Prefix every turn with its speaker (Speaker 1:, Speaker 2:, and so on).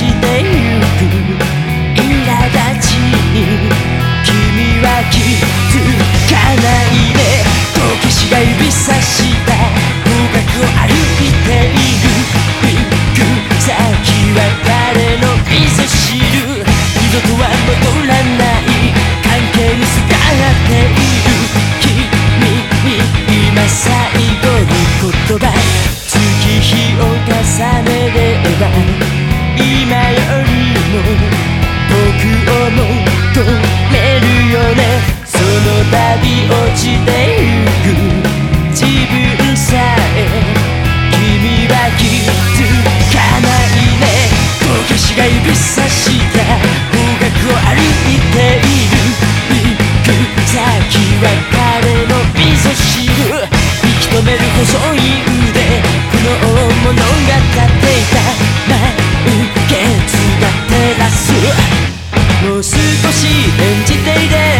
Speaker 1: してゆく。苛立ちに君は気づかないでこけしが指さした方角を歩よりも僕を求めるよね。その旅落ちてゆく自分さえ。君は気づかないね。こけしが指さした方角を歩いている。行く先は彼の味噌汁。息止める細い少し演じていれ